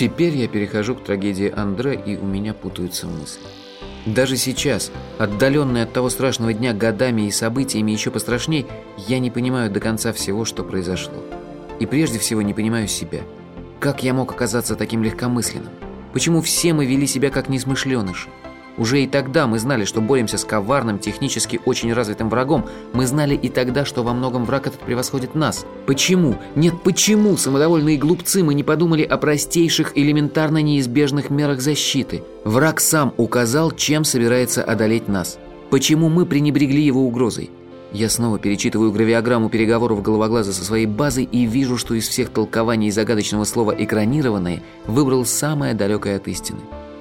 Теперь я перехожу к трагедии Андре, и у меня путаются мысли. Даже сейчас, отдаленный от того страшного дня годами и событиями еще пострашней, я не понимаю до конца всего, что произошло. И прежде всего не понимаю себя. Как я мог оказаться таким легкомысленным? Почему все мы вели себя как несмышленыши? Уже и тогда мы знали, что боремся с коварным, технически очень развитым врагом. Мы знали и тогда, что во многом враг этот превосходит нас. Почему? Нет, почему, самодовольные глупцы, мы не подумали о простейших, элементарно неизбежных мерах защиты? Враг сам указал, чем собирается одолеть нас. Почему мы пренебрегли его угрозой? Я снова перечитываю гравиограмму переговоров головоглаза со своей базой и вижу, что из всех толкований загадочного слова «экранированные» выбрал самое далекое от истины.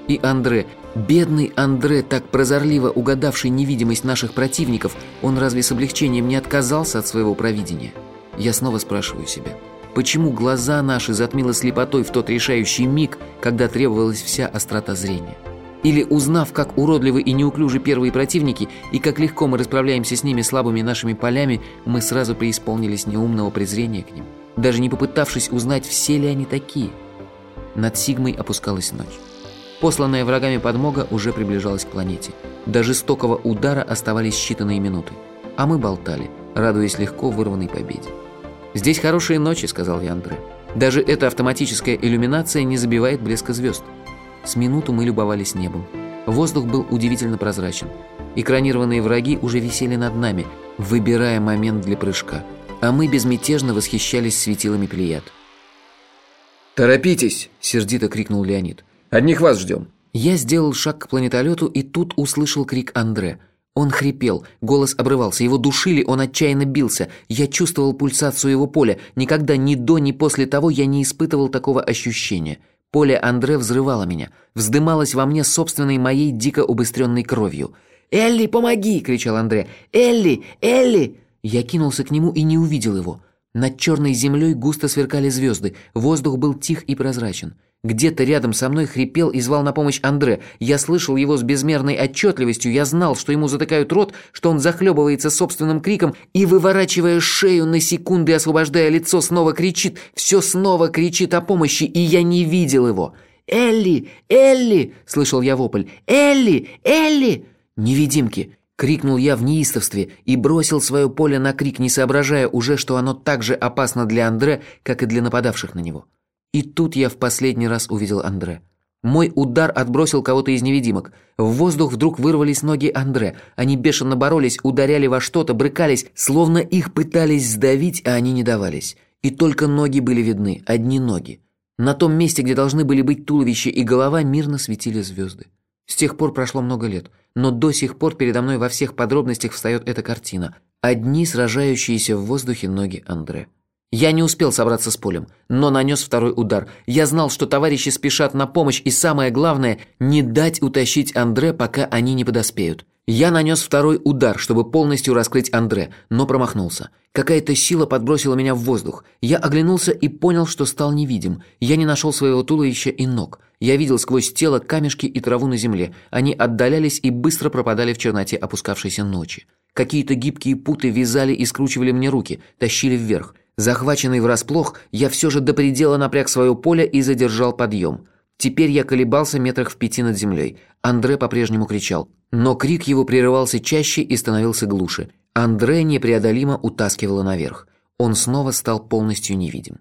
И Андре, бедный Андре, так прозорливо угадавший невидимость наших противников, он разве с облегчением не отказался от своего провидения? Я снова спрашиваю себя, почему глаза наши затмило слепотой в тот решающий миг, когда требовалась вся острота зрения? Или узнав, как уродливы и неуклюжи первые противники, и как легко мы расправляемся с ними слабыми нашими полями, мы сразу преисполнились неумного презрения к ним, даже не попытавшись узнать, все ли они такие. Над Сигмой опускалась ночь. Посланная врагами подмога уже приближалась к планете. До жестокого удара оставались считанные минуты. А мы болтали, радуясь легко вырванной победе. «Здесь хорошие ночи», — сказал я Андре. «Даже эта автоматическая иллюминация не забивает блеска звезд». С минуту мы любовались небом. Воздух был удивительно прозрачен. Экранированные враги уже висели над нами, выбирая момент для прыжка. А мы безмятежно восхищались светилами Плеяд. «Торопитесь!» – сердито крикнул Леонид. Одних вас ждем». Я сделал шаг к планетолету и тут услышал крик Андре. Он хрипел, голос обрывался, его душили, он отчаянно бился. Я чувствовал пульсацию его поля. Никогда ни до, ни после того я не испытывал такого ощущения. Поле Андре взрывало меня, вздымалось во мне собственной моей дико убыстренной кровью. «Элли, помоги!» – кричал Андре. «Элли! Элли!» Я кинулся к нему и не увидел его. Над черной землей густо сверкали звезды, воздух был тих и прозрачен. Где-то рядом со мной хрипел и звал на помощь Андре. Я слышал его с безмерной отчетливостью, я знал, что ему затыкают рот, что он захлебывается собственным криком и, выворачивая шею на секунды, освобождая лицо, снова кричит, все снова кричит о помощи, и я не видел его. «Элли! Элли!» – слышал я вопль. «Элли! Элли!» «Невидимки!» – крикнул я в неистовстве и бросил свое поле на крик, не соображая уже, что оно так же опасно для Андре, как и для нападавших на него. И тут я в последний раз увидел Андре. Мой удар отбросил кого-то из невидимок. В воздух вдруг вырвались ноги Андре. Они бешено боролись, ударяли во что-то, брыкались, словно их пытались сдавить, а они не давались. И только ноги были видны, одни ноги. На том месте, где должны были быть туловище и голова, мирно светили звезды. С тех пор прошло много лет, но до сих пор передо мной во всех подробностях встает эта картина. Одни сражающиеся в воздухе ноги Андре. Я не успел собраться с полем, но нанес второй удар. Я знал, что товарищи спешат на помощь, и самое главное – не дать утащить Андре, пока они не подоспеют. Я нанес второй удар, чтобы полностью раскрыть Андре, но промахнулся. Какая-то сила подбросила меня в воздух. Я оглянулся и понял, что стал невидим. Я не нашел своего туловища и ног. Я видел сквозь тело камешки и траву на земле. Они отдалялись и быстро пропадали в черноте опускавшейся ночи. Какие-то гибкие путы вязали и скручивали мне руки, тащили вверх. Захваченный врасплох, я все же до предела напряг свое поле и задержал подъем. Теперь я колебался метрах в пяти над землей. Андре по-прежнему кричал. Но крик его прерывался чаще и становился глуше. Андре непреодолимо утаскивало наверх. Он снова стал полностью невидим.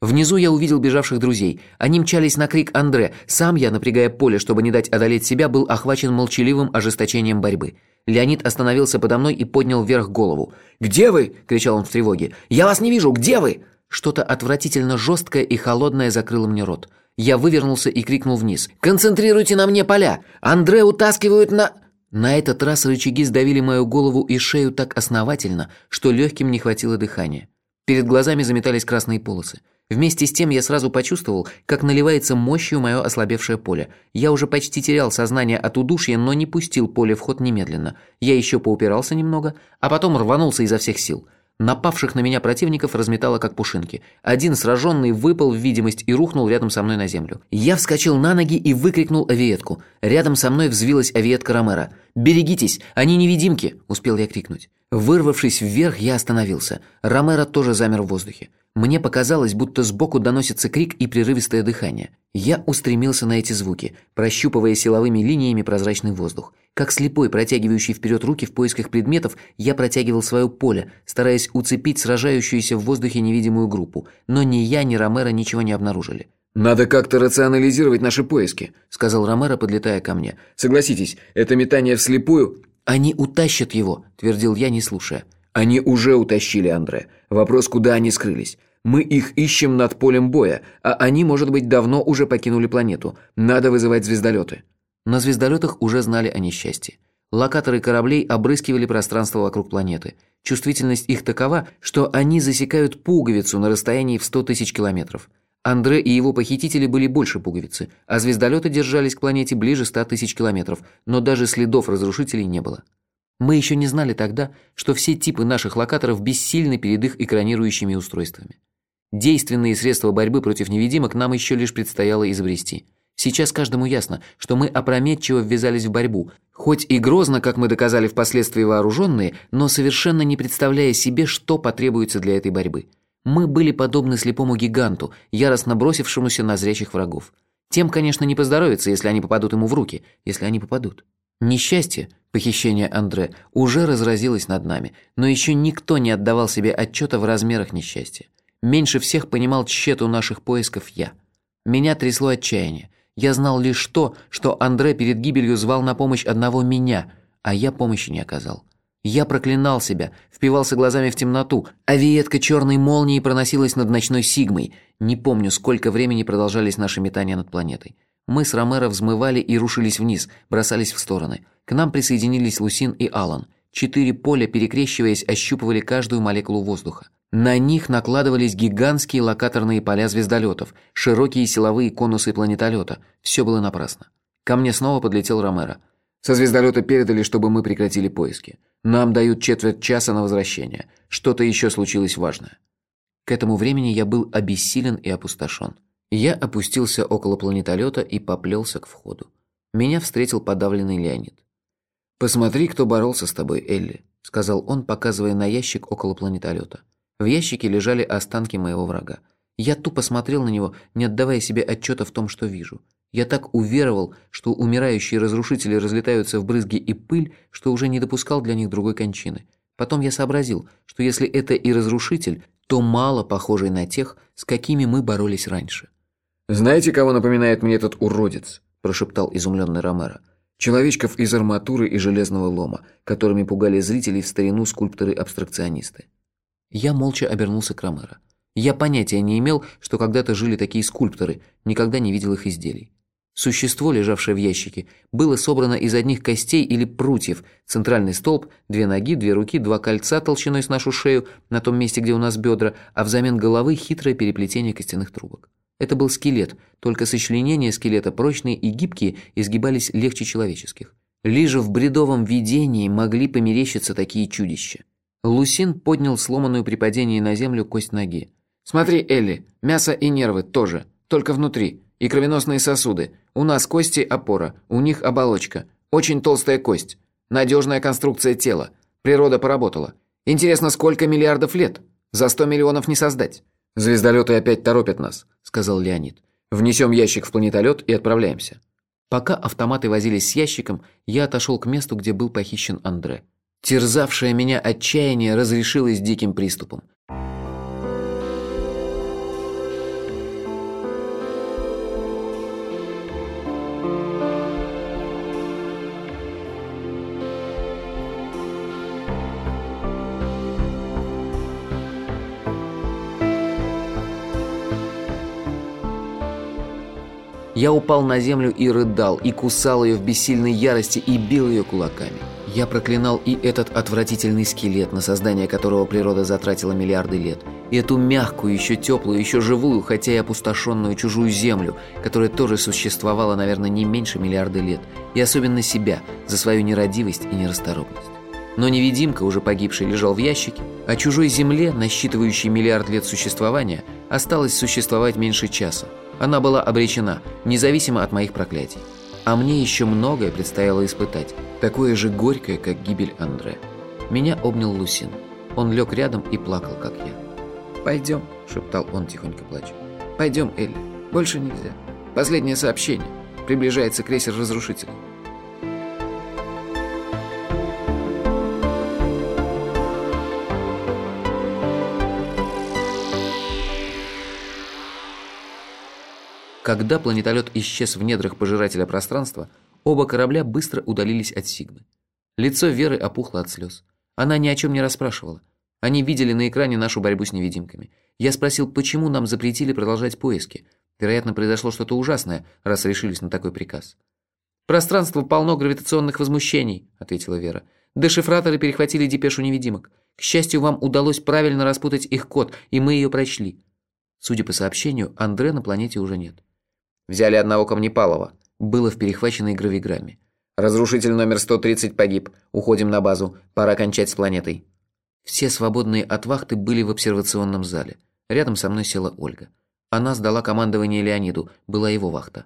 Внизу я увидел бежавших друзей. Они мчались на крик Андре. Сам я, напрягая поле, чтобы не дать одолеть себя, был охвачен молчаливым ожесточением борьбы. Леонид остановился подо мной и поднял вверх голову. «Где вы?» – кричал он в тревоге. «Я вас не вижу! Где вы?» Что-то отвратительно жесткое и холодное закрыло мне рот. Я вывернулся и крикнул вниз. «Концентрируйте на мне поля! Андре утаскивают на...» На этот раз рычаги сдавили мою голову и шею так основательно, что легким не хватило дыхания. Перед глазами заметались красные полосы. Вместе с тем я сразу почувствовал, как наливается мощью мое ослабевшее поле. Я уже почти терял сознание от удушья, но не пустил поле в ход немедленно. Я еще поупирался немного, а потом рванулся изо всех сил. Напавших на меня противников разметало как пушинки. Один сраженный выпал в видимость и рухнул рядом со мной на землю. Я вскочил на ноги и выкрикнул авиетку. Рядом со мной взвилась авиетка Ромера. «Берегитесь! Они невидимки!» – успел я крикнуть. Вырвавшись вверх, я остановился. Ромеро тоже замер в воздухе. Мне показалось, будто сбоку доносится крик и прерывистое дыхание. Я устремился на эти звуки, прощупывая силовыми линиями прозрачный воздух. Как слепой, протягивающий вперед руки в поисках предметов, я протягивал свое поле, стараясь уцепить сражающуюся в воздухе невидимую группу. Но ни я, ни Ромеро ничего не обнаружили. «Надо как-то рационализировать наши поиски», – сказал Ромеро, подлетая ко мне. «Согласитесь, это метание вслепую «Они утащат его», – твердил я, не слушая. «Они уже утащили Андре. Вопрос, куда они скрылись. Мы их ищем над полем боя, а они, может быть, давно уже покинули планету. Надо вызывать звездолеты». На звездолетах уже знали о несчастье. Локаторы кораблей обрыскивали пространство вокруг планеты. Чувствительность их такова, что они засекают пуговицу на расстоянии в 100 тысяч километров. Андре и его похитители были больше пуговицы, а звездолеты держались к планете ближе 100 тысяч километров, но даже следов разрушителей не было. Мы еще не знали тогда, что все типы наших локаторов бессильны перед их экранирующими устройствами. Действенные средства борьбы против невидимок нам еще лишь предстояло изобрести. Сейчас каждому ясно, что мы опрометчиво ввязались в борьбу, хоть и грозно, как мы доказали впоследствии вооруженные, но совершенно не представляя себе, что потребуется для этой борьбы – мы были подобны слепому гиганту, яростно бросившемуся на зрячих врагов. Тем, конечно, не поздоровится, если они попадут ему в руки, если они попадут. Несчастье, похищение Андре, уже разразилось над нами, но еще никто не отдавал себе отчета в размерах несчастья. Меньше всех понимал тщету наших поисков я. Меня трясло отчаяние. Я знал лишь то, что Андре перед гибелью звал на помощь одного меня, а я помощи не оказал. Я проклинал себя, впивался глазами в темноту, а виетка черной молнии проносилась над ночной Сигмой. Не помню, сколько времени продолжались наши метания над планетой. Мы с Ромеро взмывали и рушились вниз, бросались в стороны. К нам присоединились Лусин и Алан. Четыре поля, перекрещиваясь, ощупывали каждую молекулу воздуха. На них накладывались гигантские локаторные поля звездолетов, широкие силовые конусы планетолета. Все было напрасно. Ко мне снова подлетел Ромеро. Со звездолета передали, чтобы мы прекратили поиски. Нам дают четверть часа на возвращение. Что-то еще случилось важное. К этому времени я был обессилен и опустошен. Я опустился около планетолета и поплелся к входу. Меня встретил подавленный Леонид. «Посмотри, кто боролся с тобой, Элли», – сказал он, показывая на ящик около планетолета. В ящике лежали останки моего врага. Я тупо смотрел на него, не отдавая себе отчета в том, что вижу. Я так уверовал, что умирающие разрушители разлетаются в брызги и пыль, что уже не допускал для них другой кончины. Потом я сообразил, что если это и разрушитель, то мало похожий на тех, с какими мы боролись раньше. «Знаете, кого напоминает мне этот уродец?» – прошептал изумленный Ромеро. «Человечков из арматуры и железного лома, которыми пугали зрителей в старину скульпторы-абстракционисты». Я молча обернулся к Ромеро. Я понятия не имел, что когда-то жили такие скульпторы, никогда не видел их изделий. Существо, лежавшее в ящике, было собрано из одних костей или прутьев, центральный столб, две ноги, две руки, два кольца толщиной с нашу шею, на том месте, где у нас бедра, а взамен головы хитрое переплетение костяных трубок. Это был скелет, только сочленения скелета прочные и гибкие изгибались легче человеческих. Лишь в бредовом видении могли померещиться такие чудища. Лусин поднял сломанную при падении на землю кость ноги. «Смотри, Элли, мясо и нервы тоже, только внутри, и кровеносные сосуды. У нас кости – опора, у них оболочка. Очень толстая кость. Надежная конструкция тела. Природа поработала. Интересно, сколько миллиардов лет? За сто миллионов не создать. Звездолеты опять торопят нас, сказал Леонид. Внесем ящик в планетолет и отправляемся. Пока автоматы возились с ящиком, я отошел к месту, где был похищен Андре. Терзавшее меня отчаяние разрешилось диким приступом. Я упал на землю и рыдал, и кусал ее в бессильной ярости, и бил ее кулаками. Я проклинал и этот отвратительный скелет, на создание которого природа затратила миллиарды лет, и эту мягкую, еще теплую, еще живую, хотя и опустошенную чужую землю, которая тоже существовала, наверное, не меньше миллиарда лет, и особенно себя за свою нерадивость и нерасторопность. Но невидимка, уже погибший, лежал в ящике, а чужой земле, насчитывающей миллиард лет существования, осталось существовать меньше часа. Она была обречена, независимо от моих проклятий. А мне еще многое предстояло испытать, такое же горькое, как гибель Андре. Меня обнял Лусин. Он лег рядом и плакал, как я. «Пойдем», — шептал он, тихонько плача. «Пойдем, Элли. Больше нельзя. Последнее сообщение. Приближается крейсер Когда планетолет исчез в недрах пожирателя пространства, оба корабля быстро удалились от Сигмы. Лицо Веры опухло от слез. Она ни о чем не расспрашивала. Они видели на экране нашу борьбу с невидимками. Я спросил, почему нам запретили продолжать поиски. Вероятно, произошло что-то ужасное, раз решились на такой приказ. «Пространство полно гравитационных возмущений», — ответила Вера. «Дешифраторы перехватили депешу невидимок. К счастью, вам удалось правильно распутать их код, и мы ее прочли». Судя по сообщению, Андре на планете уже нет. Взяли одного Камнепалова. Было в перехваченной гравиграмме. Разрушитель номер 130 погиб. Уходим на базу. Пора кончать с планетой. Все свободные от вахты были в обсервационном зале. Рядом со мной села Ольга. Она сдала командование Леониду, была его вахта.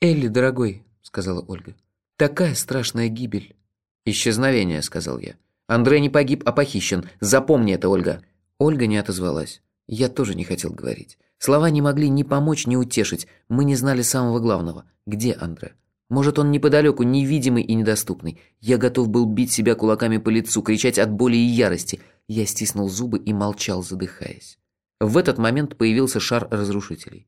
«Элли, дорогой», — сказала Ольга, — «такая страшная гибель». «Исчезновение», — сказал я. «Андрей не погиб, а похищен. Запомни это, Ольга». Ольга не отозвалась. Я тоже не хотел говорить. Слова не могли ни помочь, ни утешить. Мы не знали самого главного. Где Андре? Может, он неподалеку, невидимый и недоступный. Я готов был бить себя кулаками по лицу, кричать от боли и ярости. Я стиснул зубы и молчал, задыхаясь. В этот момент появился шар разрушителей.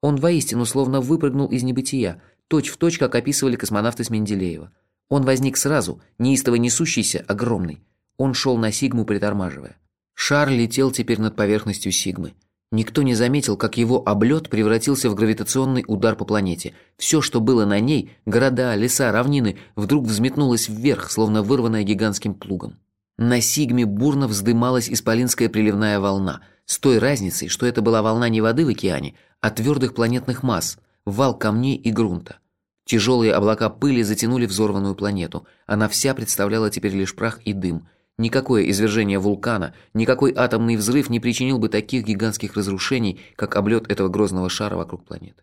Он воистину словно выпрыгнул из небытия, точь-в-точь, точь, как описывали космонавты с Менделеева. Он возник сразу, неистово несущийся, огромный. Он шел на Сигму, притормаживая. Шар летел теперь над поверхностью Сигмы. Никто не заметил, как его облет превратился в гравитационный удар по планете. Все, что было на ней, города, леса, равнины, вдруг взметнулось вверх, словно вырванное гигантским плугом. На Сигме бурно вздымалась исполинская приливная волна, с той разницей, что это была волна не воды в океане, а твердых планетных масс, вал камней и грунта. Тяжелые облака пыли затянули взорванную планету. Она вся представляла теперь лишь прах и дым – Никакое извержение вулкана, никакой атомный взрыв не причинил бы таких гигантских разрушений, как облет этого грозного шара вокруг планеты.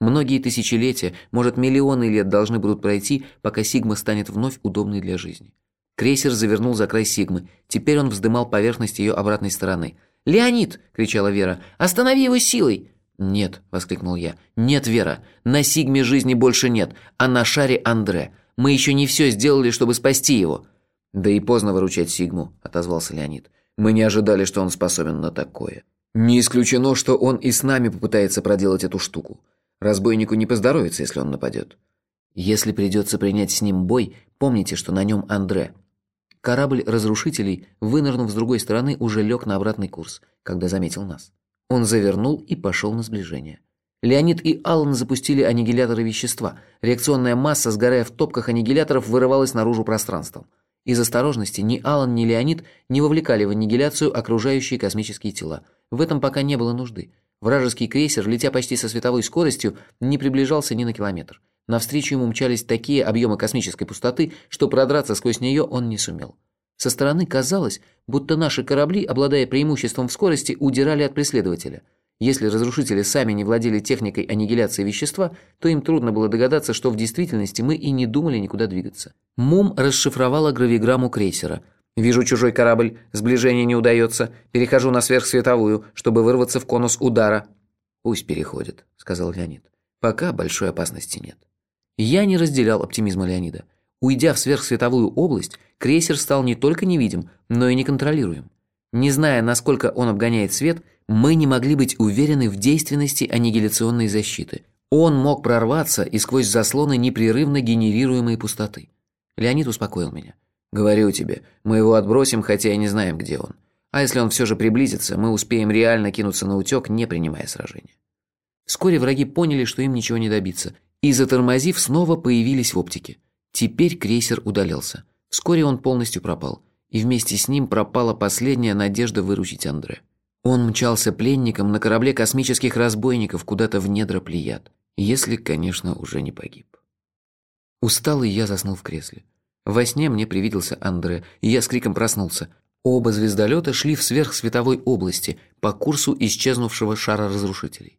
Многие тысячелетия, может миллионы лет должны будут пройти, пока Сигма станет вновь удобной для жизни. Крейсер завернул за край Сигмы. Теперь он вздымал поверхность ее обратной стороны. «Леонид!» – кричала Вера. «Останови его силой!» «Нет!» – воскликнул я. «Нет, Вера! На Сигме жизни больше нет, а на шаре Андре. Мы еще не все сделали, чтобы спасти его!» «Да и поздно выручать Сигму», – отозвался Леонид. «Мы не ожидали, что он способен на такое. Не исключено, что он и с нами попытается проделать эту штуку. Разбойнику не поздоровится, если он нападет». «Если придется принять с ним бой, помните, что на нем Андре». Корабль разрушителей, вынырнув с другой стороны, уже лег на обратный курс, когда заметил нас. Он завернул и пошел на сближение. Леонид и Аллан запустили аннигиляторы вещества. Реакционная масса, сгорая в топках аннигиляторов, вырывалась наружу пространством. Из осторожности ни Алан, ни Леонид не вовлекали в аннигиляцию окружающие космические тела. В этом пока не было нужды. Вражеский крейсер, летя почти со световой скоростью, не приближался ни на километр. Навстречу ему мчались такие объемы космической пустоты, что продраться сквозь нее он не сумел. Со стороны казалось, будто наши корабли, обладая преимуществом в скорости, удирали от преследователя – если разрушители сами не владели техникой аннигиляции вещества, то им трудно было догадаться, что в действительности мы и не думали никуда двигаться. Мум расшифровала гравиграмму крейсера. «Вижу чужой корабль, сближение не удается, перехожу на сверхсветовую, чтобы вырваться в конус удара». «Пусть переходит», — сказал Леонид. «Пока большой опасности нет». Я не разделял оптимизма Леонида. Уйдя в сверхсветовую область, крейсер стал не только невидим, но и неконтролируем. Не зная, насколько он обгоняет свет, мы не могли быть уверены в действенности аннигиляционной защиты. Он мог прорваться и сквозь заслоны непрерывно генерируемой пустоты. Леонид успокоил меня. «Говорю тебе, мы его отбросим, хотя и не знаем, где он. А если он все же приблизится, мы успеем реально кинуться на утек, не принимая сражения». Вскоре враги поняли, что им ничего не добиться, и, затормозив, снова появились в оптике. Теперь крейсер удалялся. Вскоре он полностью пропал, и вместе с ним пропала последняя надежда выручить Андре. Он мчался пленником на корабле космических разбойников куда-то в недра Плеяд, если, конечно, уже не погиб. Усталый я заснул в кресле. Во сне мне привиделся Андре, и я с криком проснулся. Оба звездолета шли в сверхсветовой области по курсу исчезнувшего шара разрушителей.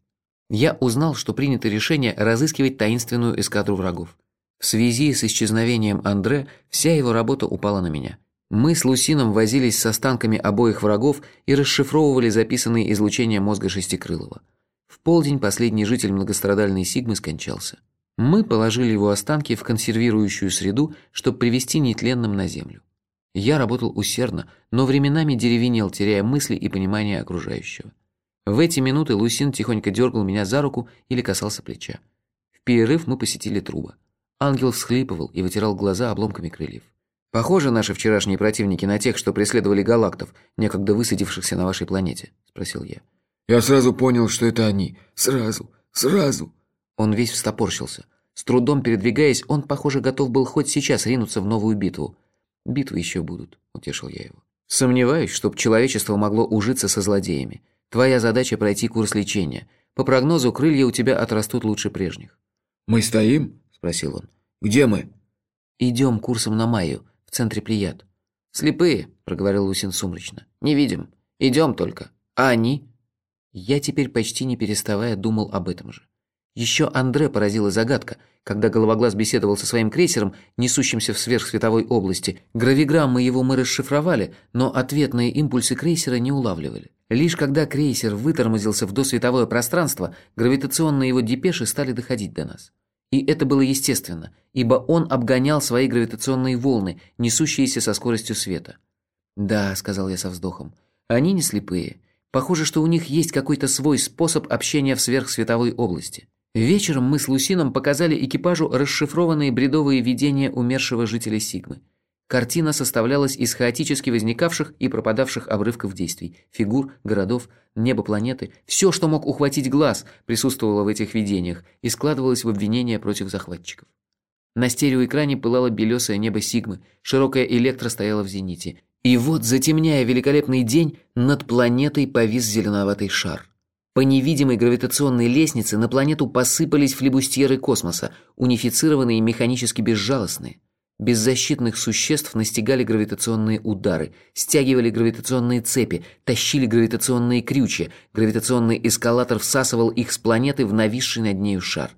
Я узнал, что принято решение разыскивать таинственную эскадру врагов. В связи с исчезновением Андре вся его работа упала на меня. Мы с Лусином возились с останками обоих врагов и расшифровывали записанные излучения мозга Шестикрылова. В полдень последний житель многострадальной Сигмы скончался. Мы положили его останки в консервирующую среду, чтобы привести нетленным на землю. Я работал усердно, но временами деревенел, теряя мысли и понимание окружающего. В эти минуты Лусин тихонько дергал меня за руку или касался плеча. В перерыв мы посетили труба. Ангел всхлипывал и вытирал глаза обломками крыльев. «Похожи наши вчерашние противники на тех, что преследовали галактов, некогда высадившихся на вашей планете?» – спросил я. «Я сразу понял, что это они. Сразу, сразу!» Он весь встопорщился. С трудом передвигаясь, он, похоже, готов был хоть сейчас ринуться в новую битву. «Битвы еще будут», – утешил я его. «Сомневаюсь, чтоб человечество могло ужиться со злодеями. Твоя задача – пройти курс лечения. По прогнозу, крылья у тебя отрастут лучше прежних». «Мы стоим?» – спросил он. «Где мы?» «Идем курсом на Майю в центре Плеяд. «Слепые», – проговорил Лусин сумрачно. «Не видим. Идем только. А они?» Я теперь почти не переставая думал об этом же. Еще Андре поразила загадка, когда Головоглаз беседовал со своим крейсером, несущимся в сверхсветовой области. Гравиграммы его мы расшифровали, но ответные импульсы крейсера не улавливали. Лишь когда крейсер вытормозился в досветовое пространство, гравитационные его депеши стали доходить до нас. И это было естественно, ибо он обгонял свои гравитационные волны, несущиеся со скоростью света. «Да», — сказал я со вздохом, — «они не слепые. Похоже, что у них есть какой-то свой способ общения в сверхсветовой области». Вечером мы с Лусином показали экипажу расшифрованные бредовые видения умершего жителя Сигмы. Картина составлялась из хаотически возникавших и пропадавших обрывков действий, фигур, городов, неба планеты. Все, что мог ухватить глаз, присутствовало в этих видениях и складывалось в обвинения против захватчиков. На стереоэкране пылало белесое небо Сигмы, широкая электро стояла в зените. И вот, затемняя великолепный день, над планетой повис зеленоватый шар. По невидимой гравитационной лестнице на планету посыпались флебустьеры космоса, унифицированные и механически безжалостные. Беззащитных существ настигали гравитационные удары, стягивали гравитационные цепи, тащили гравитационные крючья, гравитационный эскалатор всасывал их с планеты в нависший над нею шар.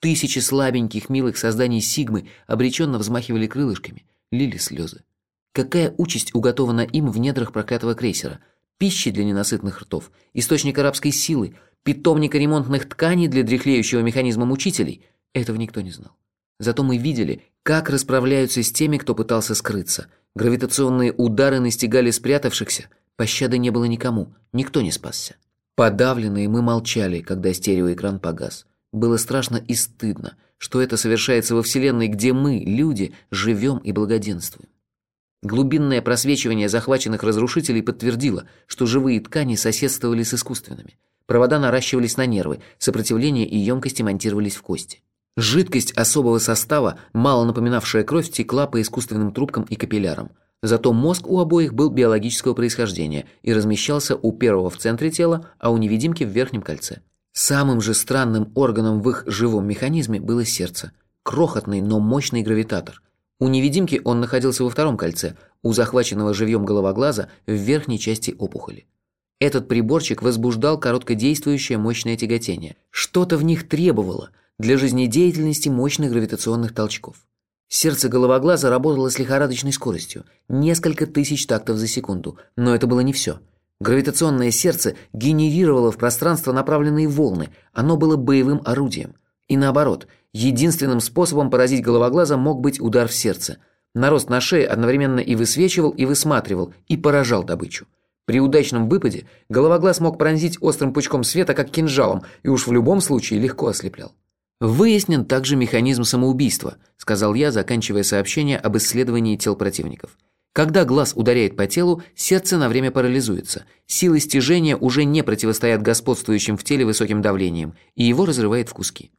Тысячи слабеньких милых созданий Сигмы обреченно взмахивали крылышками, лили слезы. Какая участь уготована им в недрах проклятого крейсера? Пищи для ненасытных ртов, источник арабской силы, питомника ремонтных тканей для дряхлеющего механизма мучителей? Этого никто не знал. Зато мы видели, как расправляются с теми, кто пытался скрыться. Гравитационные удары настигали спрятавшихся. Пощады не было никому, никто не спасся. Подавленные мы молчали, когда стереоэкран погас. Было страшно и стыдно, что это совершается во Вселенной, где мы, люди, живем и благоденствуем. Глубинное просвечивание захваченных разрушителей подтвердило, что живые ткани соседствовали с искусственными. Провода наращивались на нервы, сопротивление и емкости монтировались в кости. Жидкость особого состава, мало напоминавшая кровь, текла по искусственным трубкам и капиллярам. Зато мозг у обоих был биологического происхождения и размещался у первого в центре тела, а у невидимки в верхнем кольце. Самым же странным органом в их живом механизме было сердце. Крохотный, но мощный гравитатор. У невидимки он находился во втором кольце, у захваченного живьем головоглаза в верхней части опухоли. Этот приборчик возбуждал короткодействующее мощное тяготение. Что-то в них требовало – для жизнедеятельности мощных гравитационных толчков. Сердце головоглаза работало с лихорадочной скоростью, несколько тысяч тактов за секунду, но это было не все. Гравитационное сердце генерировало в пространство направленные волны, оно было боевым орудием. И наоборот, единственным способом поразить головоглаза мог быть удар в сердце. Нарост на шее одновременно и высвечивал, и высматривал, и поражал добычу. При удачном выпаде головоглаз мог пронзить острым пучком света, как кинжалом, и уж в любом случае легко ослеплял. «Выяснен также механизм самоубийства», – сказал я, заканчивая сообщение об исследовании тел противников. Когда глаз ударяет по телу, сердце на время парализуется. Силы стяжения уже не противостоят господствующим в теле высоким давлением, и его разрывает в куски.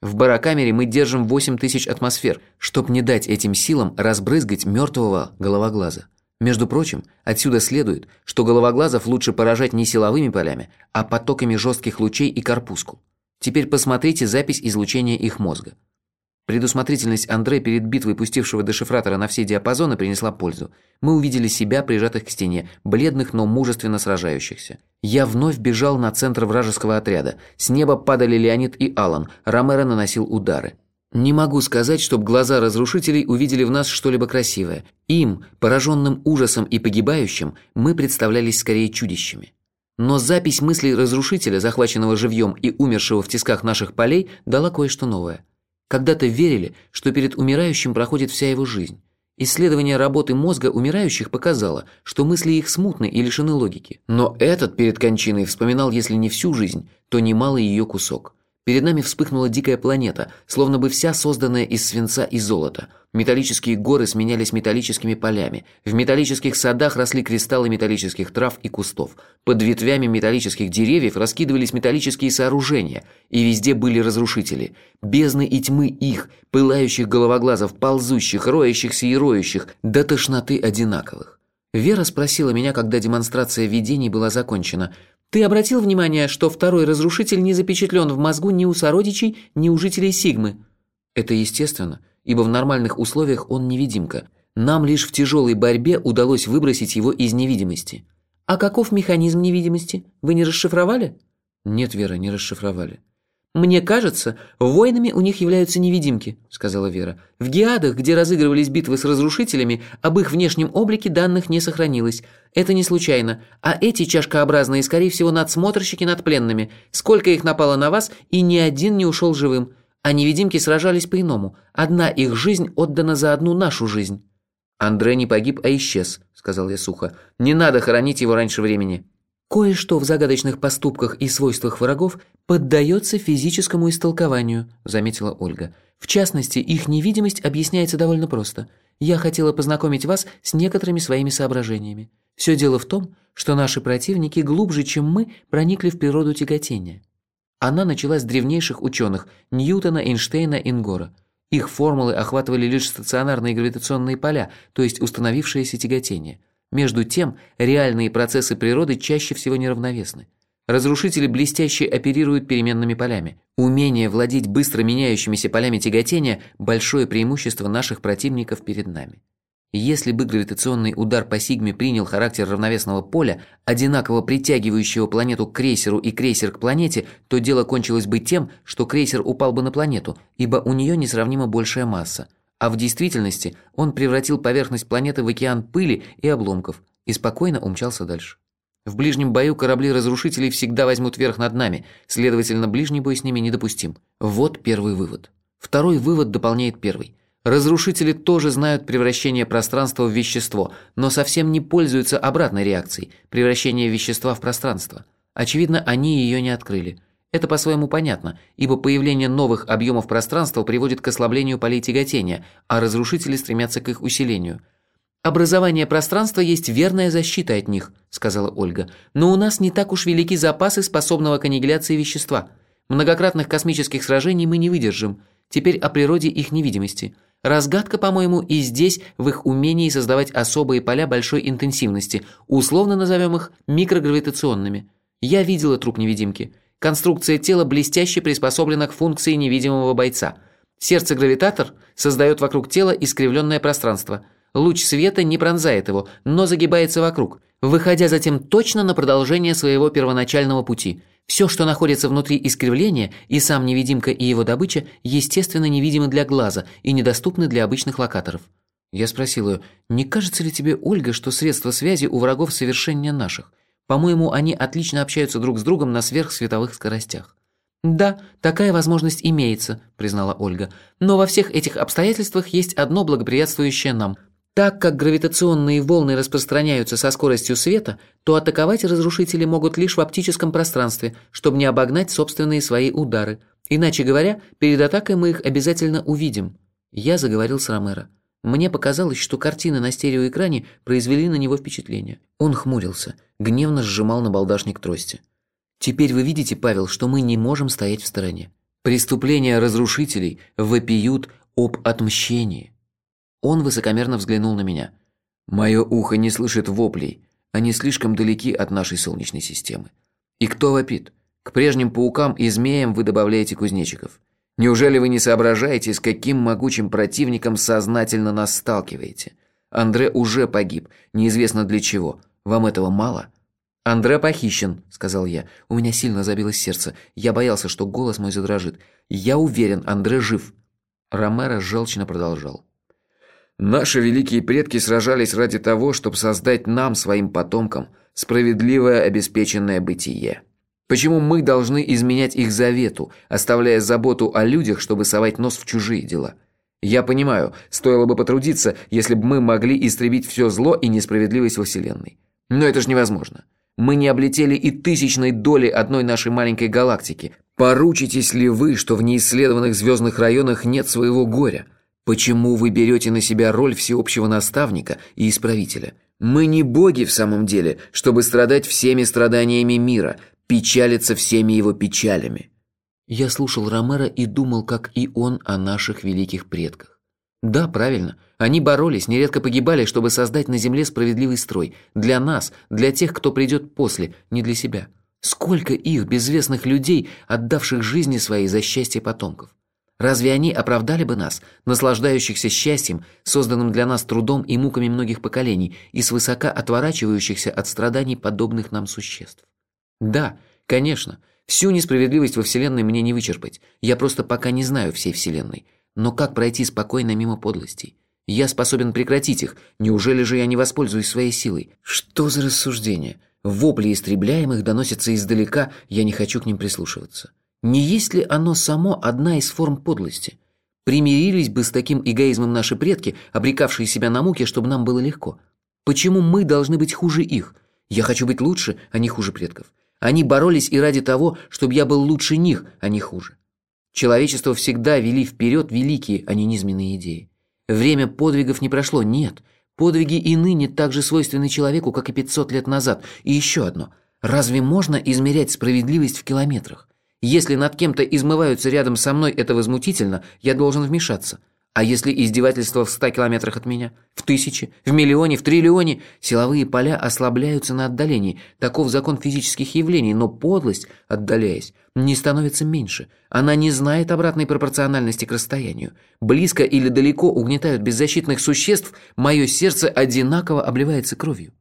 В барокамере мы держим 8000 атмосфер, чтобы не дать этим силам разбрызгать мертвого головоглаза. Между прочим, отсюда следует, что головоглазов лучше поражать не силовыми полями, а потоками жестких лучей и корпускул. Теперь посмотрите запись излучения их мозга. Предусмотрительность Андре перед битвой пустившего дешифратора на все диапазоны принесла пользу. Мы увидели себя, прижатых к стене, бледных, но мужественно сражающихся. Я вновь бежал на центр вражеского отряда. С неба падали Леонид и Алан. Ромеро наносил удары. Не могу сказать, чтобы глаза разрушителей увидели в нас что-либо красивое. Им, пораженным ужасом и погибающим, мы представлялись скорее чудищами. Но запись мыслей разрушителя, захваченного живьем и умершего в тисках наших полей, дала кое-что новое. Когда-то верили, что перед умирающим проходит вся его жизнь. Исследование работы мозга умирающих показало, что мысли их смутны и лишены логики. Но этот перед кончиной вспоминал, если не всю жизнь, то немалый ее кусок. Перед нами вспыхнула дикая планета, словно бы вся созданная из свинца и золота. Металлические горы сменялись металлическими полями. В металлических садах росли кристаллы металлических трав и кустов. Под ветвями металлических деревьев раскидывались металлические сооружения. И везде были разрушители. Бездны и тьмы их, пылающих головоглазов, ползущих, роющихся и роющих, до тошноты одинаковых. Вера спросила меня, когда демонстрация видений была закончена – ты обратил внимание, что второй разрушитель не запечатлен в мозгу ни у сородичей, ни у жителей Сигмы? Это естественно, ибо в нормальных условиях он невидимка. Нам лишь в тяжелой борьбе удалось выбросить его из невидимости. А каков механизм невидимости? Вы не расшифровали? Нет, Вера, не расшифровали. «Мне кажется, воинами у них являются невидимки», – сказала Вера. «В геадах, где разыгрывались битвы с разрушителями, об их внешнем облике данных не сохранилось. Это не случайно. А эти чашкообразные, скорее всего, надсмотрщики над пленными. Сколько их напало на вас, и ни один не ушел живым. А невидимки сражались по-иному. Одна их жизнь отдана за одну нашу жизнь». «Андре не погиб, а исчез», – сказал я сухо. «Не надо хоронить его раньше времени». «Кое-что в загадочных поступках и свойствах врагов поддается физическому истолкованию», – заметила Ольга. «В частности, их невидимость объясняется довольно просто. Я хотела познакомить вас с некоторыми своими соображениями. Все дело в том, что наши противники глубже, чем мы, проникли в природу тяготения. Она началась с древнейших ученых – Ньютона, Эйнштейна, Ингора. Их формулы охватывали лишь стационарные гравитационные поля, то есть установившееся тяготение – между тем, реальные процессы природы чаще всего неравновесны. Разрушители блестяще оперируют переменными полями. Умение владеть быстро меняющимися полями тяготения – большое преимущество наших противников перед нами. Если бы гравитационный удар по сигме принял характер равновесного поля, одинаково притягивающего планету к крейсеру и крейсер к планете, то дело кончилось бы тем, что крейсер упал бы на планету, ибо у нее несравнимо большая масса. А в действительности он превратил поверхность планеты в океан пыли и обломков и спокойно умчался дальше. В ближнем бою корабли разрушителей всегда возьмут верх над нами, следовательно, ближний бой с ними недопустим. Вот первый вывод. Второй вывод дополняет первый. Разрушители тоже знают превращение пространства в вещество, но совсем не пользуются обратной реакцией – превращение вещества в пространство. Очевидно, они ее не открыли – это по-своему понятно, ибо появление новых объемов пространства приводит к ослаблению полей тяготения, а разрушители стремятся к их усилению. «Образование пространства есть верная защита от них», – сказала Ольга. «Но у нас не так уж велики запасы способного к аннигиляции вещества. Многократных космических сражений мы не выдержим. Теперь о природе их невидимости. Разгадка, по-моему, и здесь в их умении создавать особые поля большой интенсивности, условно назовем их микрогравитационными. Я видела труп невидимки». Конструкция тела блестяще приспособлена к функции невидимого бойца. Сердце-гравитатор создает вокруг тела искривленное пространство. Луч света не пронзает его, но загибается вокруг, выходя затем точно на продолжение своего первоначального пути. Все, что находится внутри искривления, и сам невидимка и его добыча, естественно, невидимы для глаза и недоступны для обычных локаторов. Я спросил ее, не кажется ли тебе, Ольга, что средства связи у врагов совершеннее наших? По-моему, они отлично общаются друг с другом на сверхсветовых скоростях. «Да, такая возможность имеется», – признала Ольга. «Но во всех этих обстоятельствах есть одно благоприятствующее нам. Так как гравитационные волны распространяются со скоростью света, то атаковать разрушители могут лишь в оптическом пространстве, чтобы не обогнать собственные свои удары. Иначе говоря, перед атакой мы их обязательно увидим». Я заговорил с Ромеро. Мне показалось, что картины на стереоэкране произвели на него впечатление. Он хмурился, гневно сжимал на балдашник трости. «Теперь вы видите, Павел, что мы не можем стоять в стороне. Преступления разрушителей вопиют об отмщении». Он высокомерно взглянул на меня. «Мое ухо не слышит воплей. Они слишком далеки от нашей Солнечной системы. И кто вопит? К прежним паукам и змеям вы добавляете кузнечиков. Неужели вы не соображаете, с каким могучим противником сознательно нас сталкиваете? Андре уже погиб, неизвестно для чего. Вам этого мало?» «Андре похищен», — сказал я. У меня сильно забилось сердце. Я боялся, что голос мой задрожит. «Я уверен, Андре жив». Ромеро желчно продолжал. «Наши великие предки сражались ради того, чтобы создать нам, своим потомкам, справедливое обеспеченное бытие. Почему мы должны изменять их завету, оставляя заботу о людях, чтобы совать нос в чужие дела? Я понимаю, стоило бы потрудиться, если бы мы могли истребить все зло и несправедливость во Вселенной. Но это же невозможно. Мы не облетели и тысячной доли одной нашей маленькой галактики. Поручитесь ли вы, что в неисследованных звездных районах нет своего горя? Почему вы берете на себя роль всеобщего наставника и исправителя? Мы не боги в самом деле, чтобы страдать всеми страданиями мира, печалиться всеми его печалями. Я слушал Ромеро и думал, как и он, о наших великих предках. Да, правильно. Они боролись, нередко погибали, чтобы создать на земле справедливый строй. Для нас, для тех, кто придет после, не для себя. Сколько их, безвестных людей, отдавших жизни своей за счастье потомков. Разве они оправдали бы нас, наслаждающихся счастьем, созданным для нас трудом и муками многих поколений, и свысока отворачивающихся от страданий подобных нам существ? Да, конечно, всю несправедливость во Вселенной мне не вычерпать. Я просто пока не знаю всей Вселенной. Но как пройти спокойно мимо подлостей? Я способен прекратить их. Неужели же я не воспользуюсь своей силой? Что за рассуждение? Вопли истребляемых доносятся издалека, я не хочу к ним прислушиваться. Не есть ли оно само одна из форм подлости? Примирились бы с таким эгоизмом наши предки, обрекавшие себя на муки, чтобы нам было легко. Почему мы должны быть хуже их? Я хочу быть лучше, а не хуже предков. Они боролись и ради того, чтобы я был лучше них, а не хуже. Человечество всегда вели вперед великие, а не низменные идеи. Время подвигов не прошло, нет. Подвиги и ныне так же свойственны человеку, как и 500 лет назад. И еще одно. Разве можно измерять справедливость в километрах? Если над кем-то измываются рядом со мной, это возмутительно, я должен вмешаться. А если издевательство в ста километрах от меня? В тысяче? В миллионе? В триллионе? Силовые поля ослабляются на отдалении. Таков закон физических явлений. Но подлость, отдаляясь, не становится меньше. Она не знает обратной пропорциональности к расстоянию. Близко или далеко угнетают беззащитных существ, мое сердце одинаково обливается кровью.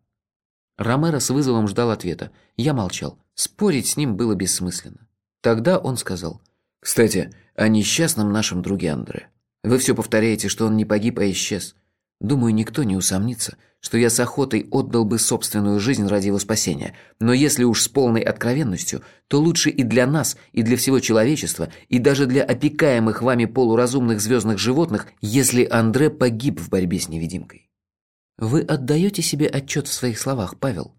Ромеро с вызовом ждал ответа. Я молчал. Спорить с ним было бессмысленно. Тогда он сказал. «Кстати, о несчастном нашем друге Андре. Вы все повторяете, что он не погиб, а исчез. Думаю, никто не усомнится, что я с охотой отдал бы собственную жизнь ради его спасения. Но если уж с полной откровенностью, то лучше и для нас, и для всего человечества, и даже для опекаемых вами полуразумных звездных животных, если Андре погиб в борьбе с невидимкой. Вы отдаете себе отчет в своих словах, Павел?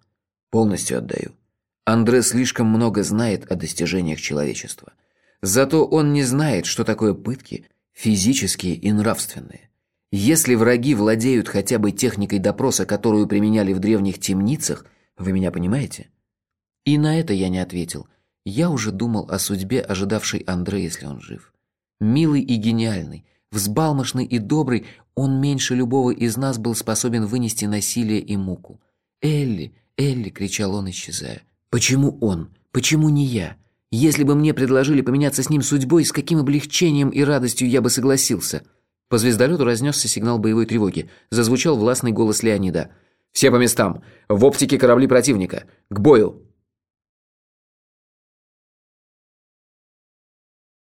Полностью отдаю. Андре слишком много знает о достижениях человечества. Зато он не знает, что такое пытки – физические и нравственные. Если враги владеют хотя бы техникой допроса, которую применяли в древних темницах, вы меня понимаете? И на это я не ответил. Я уже думал о судьбе, ожидавшей Андре, если он жив. Милый и гениальный, взбалмошный и добрый, он меньше любого из нас был способен вынести насилие и муку. «Элли, Элли!» — кричал он, исчезая. «Почему он? Почему не я? Если бы мне предложили поменяться с ним судьбой, с каким облегчением и радостью я бы согласился. По звездолету разнесся сигнал боевой тревоги. Зазвучал властный голос Леонида. «Все по местам! В оптике корабли противника! К бою!»